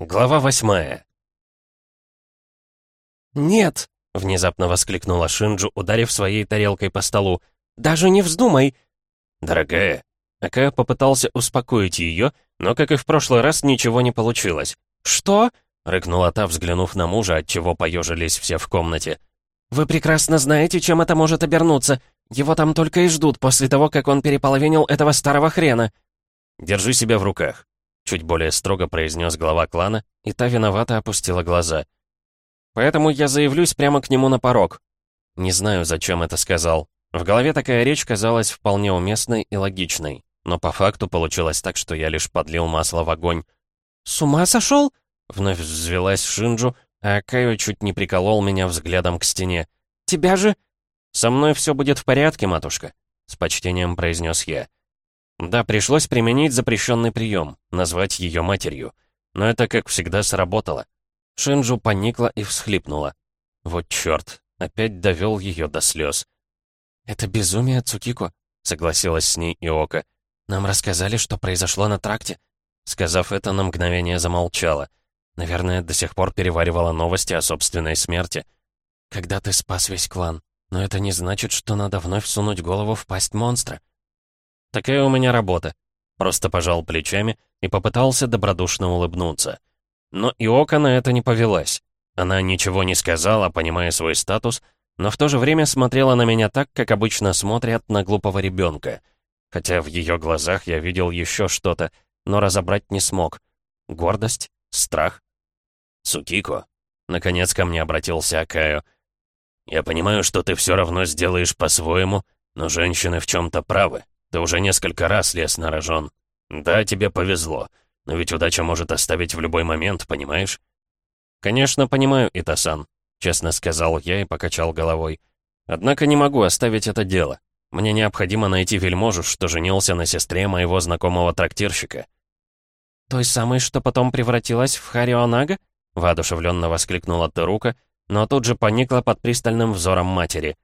Глава восьмая. «Нет!» — внезапно воскликнула Шинджу, ударив своей тарелкой по столу. «Даже не вздумай!» «Дорогая!» Акая попытался успокоить ее, но, как и в прошлый раз, ничего не получилось. «Что?» — рыкнула та, взглянув на мужа, отчего поежились все в комнате. «Вы прекрасно знаете, чем это может обернуться. Его там только и ждут после того, как он переполовинил этого старого хрена». «Держи себя в руках», чуть более строго произнес глава клана, и та виновато опустила глаза. «Поэтому я заявлюсь прямо к нему на порог». Не знаю, зачем это сказал. В голове такая речь казалась вполне уместной и логичной, но по факту получилось так, что я лишь подлил масло в огонь. «С ума сошел?» Вновь взвелась Шинджу, а Кайо чуть не приколол меня взглядом к стене. «Тебя же...» «Со мной все будет в порядке, матушка», — с почтением произнес я. Да, пришлось применить запрещенный прием, назвать ее матерью. Но это, как всегда, сработало. Шинджу поникла и всхлипнула. Вот черт, опять довел ее до слез. «Это безумие, Цукико», — согласилась с ней Иока. «Нам рассказали, что произошло на тракте». Сказав это, на мгновение замолчала. Наверное, до сих пор переваривала новости о собственной смерти. «Когда ты спас весь клан, но это не значит, что надо вновь сунуть голову в пасть монстра», Такая у меня работа. Просто пожал плечами и попытался добродушно улыбнуться. Но Иока на это не повелась. Она ничего не сказала, понимая свой статус, но в то же время смотрела на меня так, как обычно смотрят на глупого ребенка. Хотя в ее глазах я видел еще что-то, но разобрать не смог. Гордость? Страх? «Сукико», — наконец ко мне обратился Акаю, — «я понимаю, что ты все равно сделаешь по-своему, но женщины в чем-то правы. Ты уже несколько раз лез на рожон. Да, тебе повезло. Но ведь удача может оставить в любой момент, понимаешь? Конечно, понимаю, Итасан, честно сказал я и покачал головой. Однако не могу оставить это дело. Мне необходимо найти вельможу, что женился на сестре моего знакомого трактирщика. «Той самой, что потом превратилась в Харионага?» — воодушевленно воскликнула Терука, но тут же поникла под пристальным взором матери.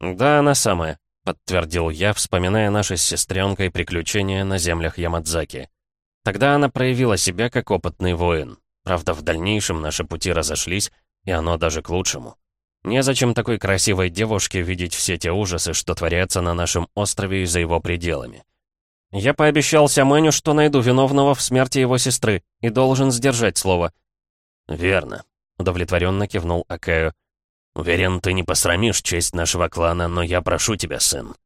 «Да, она самая подтвердил я, вспоминая наши с сестренкой приключения на землях Ямадзаки. Тогда она проявила себя как опытный воин. Правда, в дальнейшем наши пути разошлись, и оно даже к лучшему. Незачем такой красивой девушке видеть все те ужасы, что творятся на нашем острове и за его пределами. Я пообещал Сямэню, что найду виновного в смерти его сестры, и должен сдержать слово. «Верно», — удовлетворенно кивнул Акаю. «Уверен, ты не посрамишь честь нашего клана, но я прошу тебя, сын».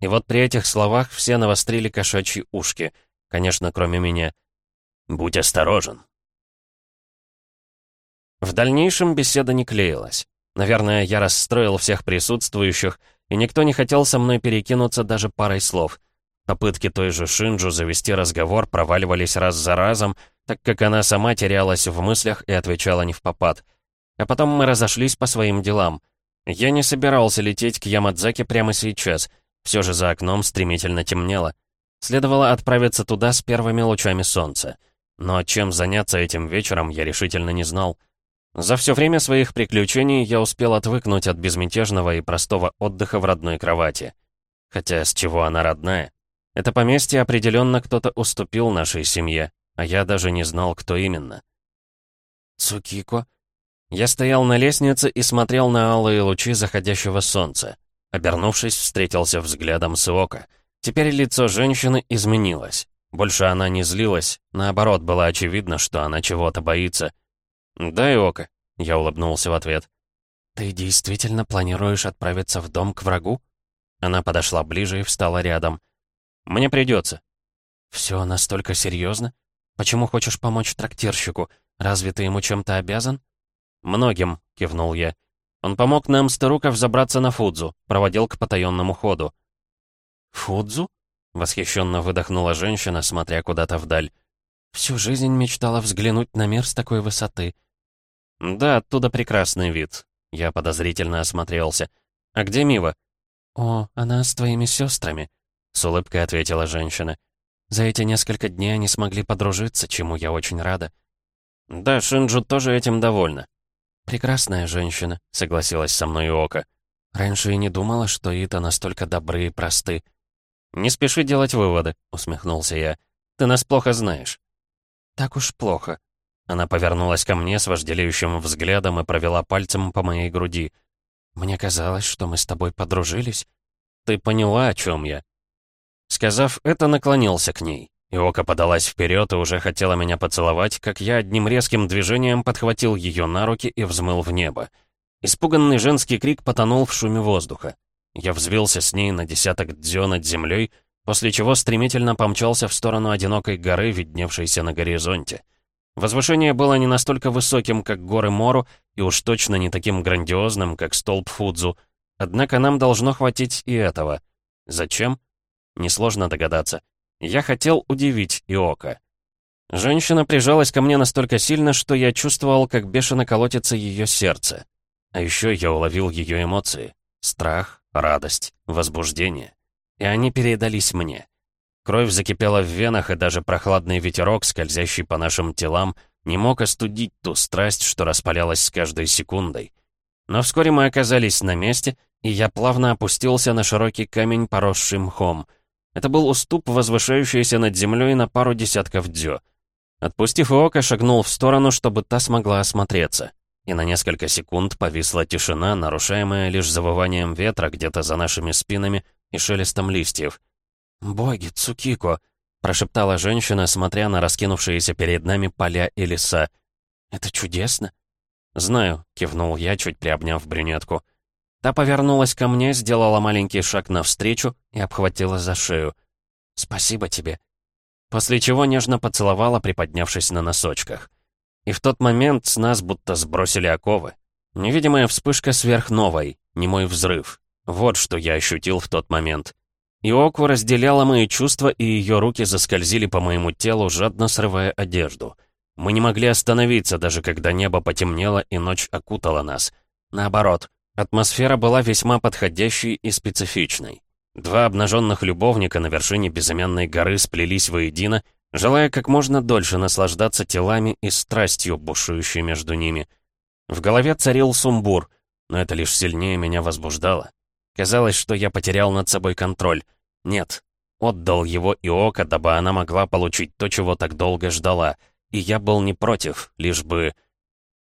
И вот при этих словах все навострили кошачьи ушки, конечно, кроме меня. «Будь осторожен». В дальнейшем беседа не клеилась. Наверное, я расстроил всех присутствующих, и никто не хотел со мной перекинуться даже парой слов. Попытки той же Шинджу завести разговор проваливались раз за разом, так как она сама терялась в мыслях и отвечала не в попад — а потом мы разошлись по своим делам. Я не собирался лететь к Ямадзаке прямо сейчас. Все же за окном стремительно темнело. Следовало отправиться туда с первыми лучами солнца. Но чем заняться этим вечером, я решительно не знал. За все время своих приключений я успел отвыкнуть от безмятежного и простого отдыха в родной кровати. Хотя с чего она родная? Это поместье определенно кто-то уступил нашей семье, а я даже не знал, кто именно. «Цукико?» Я стоял на лестнице и смотрел на алые лучи заходящего солнца. Обернувшись, встретился взглядом с Иока. Теперь лицо женщины изменилось. Больше она не злилась, наоборот, было очевидно, что она чего-то боится. «Да, Иока», — я улыбнулся в ответ. «Ты действительно планируешь отправиться в дом к врагу?» Она подошла ближе и встала рядом. «Мне придется». «Все настолько серьезно? Почему хочешь помочь трактирщику? Разве ты ему чем-то обязан?» «Многим», — кивнул я. «Он помог нам с Таруков забраться на Фудзу, проводил к потаенному ходу». «Фудзу?» — восхищенно выдохнула женщина, смотря куда-то вдаль. «Всю жизнь мечтала взглянуть на мир с такой высоты». «Да, оттуда прекрасный вид». Я подозрительно осмотрелся. «А где Мива?» «О, она с твоими сестрами», — с улыбкой ответила женщина. «За эти несколько дней они смогли подружиться, чему я очень рада». «Да, Шинджу тоже этим довольна. «Прекрасная женщина», — согласилась со мной Ока. «Раньше и не думала, что Ита настолько добры и просты». «Не спеши делать выводы», — усмехнулся я. «Ты нас плохо знаешь». «Так уж плохо». Она повернулась ко мне с вожделеющим взглядом и провела пальцем по моей груди. «Мне казалось, что мы с тобой подружились». «Ты поняла, о чем я?» Сказав это, наклонился к ней. Иока подалась вперед и уже хотела меня поцеловать, как я одним резким движением подхватил ее на руки и взмыл в небо. Испуганный женский крик потонул в шуме воздуха. Я взвился с ней на десяток дзё над землей, после чего стремительно помчался в сторону одинокой горы, видневшейся на горизонте. Возвышение было не настолько высоким, как горы Мору, и уж точно не таким грандиозным, как столб Фудзу. Однако нам должно хватить и этого. Зачем? Несложно догадаться. Я хотел удивить Иока. Женщина прижалась ко мне настолько сильно, что я чувствовал, как бешено колотится ее сердце. А еще я уловил ее эмоции. Страх, радость, возбуждение. И они передались мне. Кровь закипела в венах, и даже прохладный ветерок, скользящий по нашим телам, не мог остудить ту страсть, что распалялась с каждой секундой. Но вскоре мы оказались на месте, и я плавно опустился на широкий камень, поросший мхом. Это был уступ, возвышающийся над землей на пару десятков дзё. Отпустив Иока, шагнул в сторону, чтобы та смогла осмотреться. И на несколько секунд повисла тишина, нарушаемая лишь завыванием ветра где-то за нашими спинами и шелестом листьев. «Боги, Цукико!» — прошептала женщина, смотря на раскинувшиеся перед нами поля и леса. «Это чудесно!» «Знаю», — кивнул я, чуть приобняв брюнетку. Та повернулась ко мне, сделала маленький шаг навстречу и обхватила за шею. «Спасибо тебе!» После чего нежно поцеловала, приподнявшись на носочках. И в тот момент с нас будто сбросили оковы. Невидимая вспышка сверхновой, не мой взрыв. Вот что я ощутил в тот момент. Иоку разделяла мои чувства, и ее руки заскользили по моему телу, жадно срывая одежду. Мы не могли остановиться, даже когда небо потемнело и ночь окутала нас. Наоборот, атмосфера была весьма подходящей и специфичной. Два обнаженных любовника на вершине безымянной горы сплелись воедино, желая как можно дольше наслаждаться телами и страстью, бушующей между ними. В голове царил сумбур, но это лишь сильнее меня возбуждало. Казалось, что я потерял над собой контроль. Нет, отдал его Иока, дабы она могла получить то, чего так долго ждала. И я был не против, лишь бы...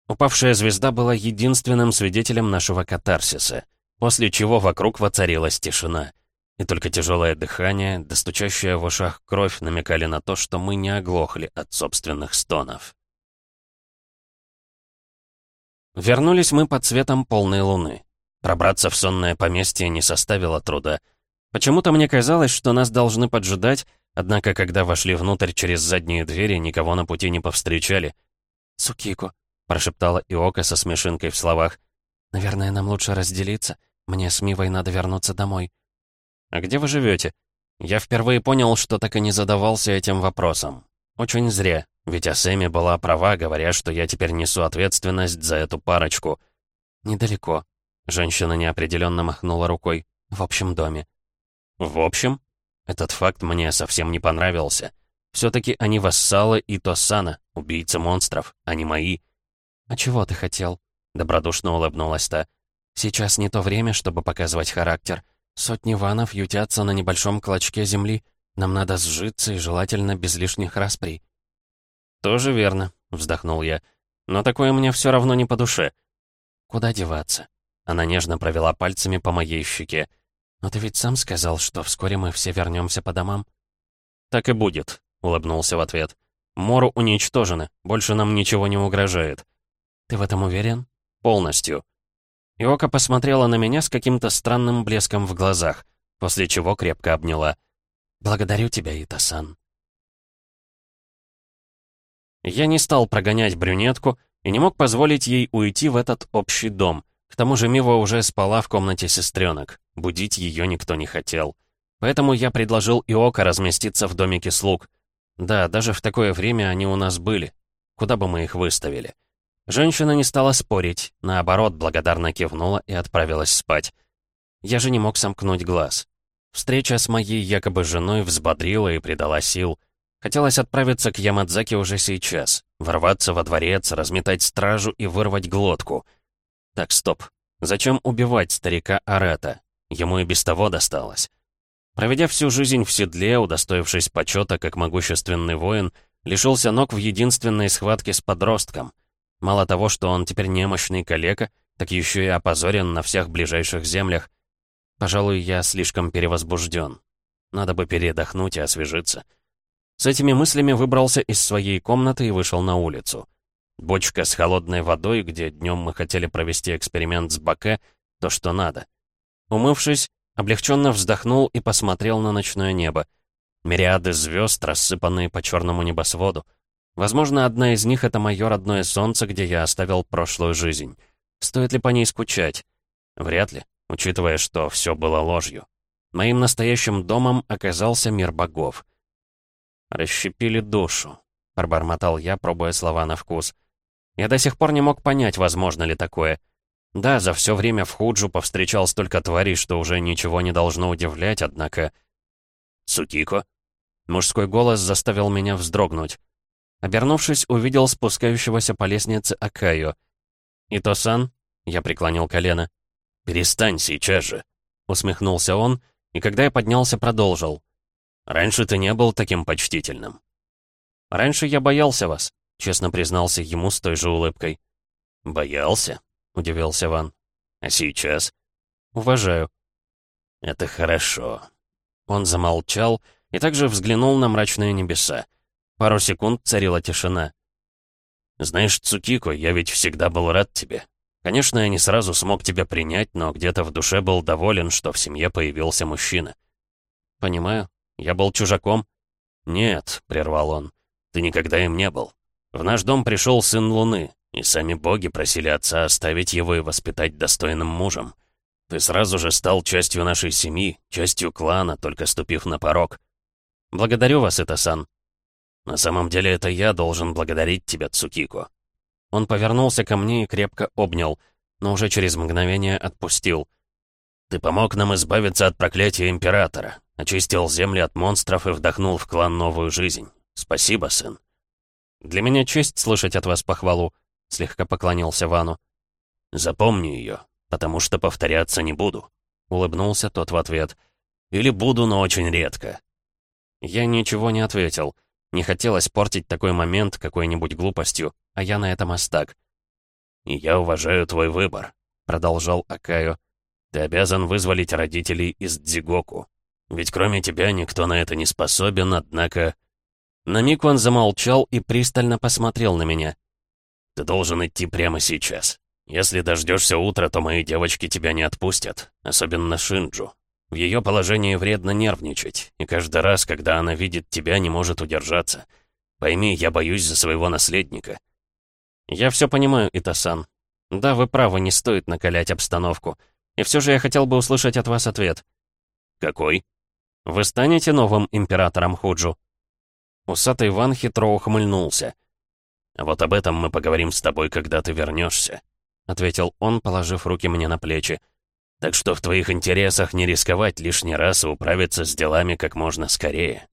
Упавшая звезда была единственным свидетелем нашего катарсиса, после чего вокруг воцарилась тишина. И только тяжелое дыхание, достучащая в ушах кровь намекали на то, что мы не оглохли от собственных стонов. Вернулись мы под светом полной луны. Пробраться в сонное поместье не составило труда. Почему-то мне казалось, что нас должны поджидать, однако, когда вошли внутрь через задние двери, никого на пути не повстречали. «Цукико», — прошептала Иока со смешинкой в словах. «Наверное, нам лучше разделиться. Мне с Мивой надо вернуться домой». «А где вы живете? Я впервые понял, что так и не задавался этим вопросом. Очень зря, ведь Асэми была права, говоря, что я теперь несу ответственность за эту парочку. «Недалеко», Женщина неопределенно махнула рукой. «В общем доме». «В общем?» Этот факт мне совсем не понравился. Все-таки они вассалы и Тосана, убийцы монстров, а не мои. «А чего ты хотел?» Добродушно улыбнулась та. «Сейчас не то время, чтобы показывать характер. Сотни ванов ютятся на небольшом клочке земли. Нам надо сжиться и желательно без лишних расприй». «Тоже верно», — вздохнул я. «Но такое мне все равно не по душе». «Куда деваться?» Она нежно провела пальцами по моей щеке. «Но ты ведь сам сказал, что вскоре мы все вернемся по домам?» «Так и будет», — улыбнулся в ответ. «Мору уничтожены, больше нам ничего не угрожает». «Ты в этом уверен?» «Полностью». Иока посмотрела на меня с каким-то странным блеском в глазах, после чего крепко обняла. «Благодарю тебя, Итасан». Я не стал прогонять брюнетку и не мог позволить ей уйти в этот общий дом, к тому же Мива уже спала в комнате сестренок. Будить ее никто не хотел. Поэтому я предложил Иока разместиться в домике слуг. Да, даже в такое время они у нас были. Куда бы мы их выставили? Женщина не стала спорить, наоборот, благодарно кивнула и отправилась спать. Я же не мог сомкнуть глаз. Встреча с моей якобы женой взбодрила и придала сил. Хотелось отправиться к Ямадзаке уже сейчас, ворваться во дворец, разметать стражу и вырвать глотку — так, стоп. Зачем убивать старика Арета? Ему и без того досталось. Проведя всю жизнь в седле, удостоившись почета как могущественный воин, Лишился ног в единственной схватке с подростком. Мало того, что он теперь немощный калека, так еще и опозорен на всех ближайших землях. Пожалуй, я слишком перевозбужден. Надо бы передохнуть и освежиться. С этими мыслями выбрался из своей комнаты и вышел на улицу. Бочка с холодной водой, где днем мы хотели провести эксперимент с Баке, то, что надо. Умывшись, облегченно вздохнул и посмотрел на ночное небо. Мириады звезд, рассыпанные по черному небосводу. Возможно, одна из них — это мое родное солнце, где я оставил прошлую жизнь. Стоит ли по ней скучать? Вряд ли, учитывая, что все было ложью. Моим настоящим домом оказался мир богов. «Расщепили душу», — пробормотал я, пробуя слова на вкус. Я до сих пор не мог понять, возможно ли такое. Да, за все время в Худжу повстречал столько тварей, что уже ничего не должно удивлять, однако... «Цукико?» Мужской голос заставил меня вздрогнуть. Обернувшись, увидел спускающегося по лестнице Акаю. «Ито-сан?» — я преклонил колено. «Перестань сейчас же!» — усмехнулся он, и когда я поднялся, продолжил. «Раньше ты не был таким почтительным». «Раньше я боялся вас», — честно признался ему с той же улыбкой. «Боялся?» — удивился Ван. «А сейчас?» «Уважаю». «Это хорошо». Он замолчал и также взглянул на мрачные небеса. Пару секунд царила тишина. «Знаешь, Цукико, я ведь всегда был рад тебе. Конечно, я не сразу смог тебя принять, но где-то в душе был доволен, что в семье появился мужчина». «Понимаю. Я был чужаком». «Нет», — прервал он, — «ты никогда им не был. В наш дом пришел сын Луны, и сами боги просили отца оставить его и воспитать достойным мужем. Ты сразу же стал частью нашей семьи, частью клана, только ступив на порог. Благодарю вас, Итасан. На самом деле это я должен благодарить тебя, Цукико. Он повернулся ко мне и крепко обнял, но уже через мгновение отпустил. Ты помог нам избавиться от проклятия Императора, очистил земли от монстров и вдохнул в клан новую жизнь. Спасибо, сын. Для меня честь слышать от вас похвалу, слегка поклонился Вану. Запомни ее, потому что повторяться не буду», — улыбнулся тот в ответ. «Или буду, но очень редко». Я ничего не ответил. Не хотелось портить такой момент какой-нибудь глупостью, а я на этом остак. «И я уважаю твой выбор», — продолжал Акаю. «Ты обязан вызволить родителей из Дзигоку. Ведь кроме тебя никто на это не способен, однако...» На миг он замолчал и пристально посмотрел на меня. «Ты должен идти прямо сейчас. Если дождешься утра, то мои девочки тебя не отпустят, особенно Шинджу. В ее положении вредно нервничать, и каждый раз, когда она видит тебя, не может удержаться. Пойми, я боюсь за своего наследника». «Я все понимаю, Итасан. Да, вы правы, не стоит накалять обстановку. И все же я хотел бы услышать от вас ответ». «Какой?» «Вы станете новым императором Худжу?» Усатый Ван хитро ухмыльнулся. «Вот об этом мы поговорим с тобой, когда ты вернешься ответил он, положив руки мне на плечи. «Так что в твоих интересах не рисковать лишний раз и управиться с делами как можно скорее».